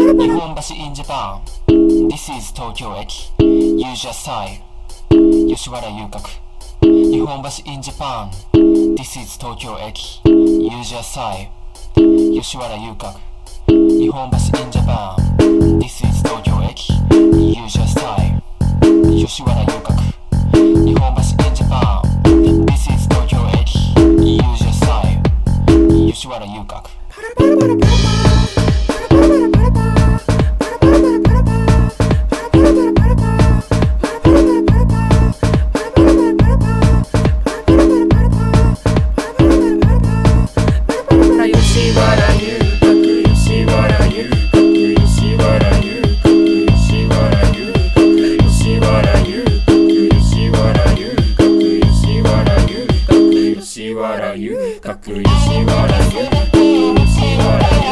日本橋 in Japan This is 東京駅 Use your sign 吉原遊郭日本橋 in Japan This is 東京駅 Use your sign 吉原遊郭日本橋 in Japan This is 東京駅 Use your sign 吉原遊郭日本橋 in Japan This is 東京駅 Use your sign 吉原遊郭パラパラパラパラパラパラパラパラパラらゆ」「かくい。しわらゆ」「しら」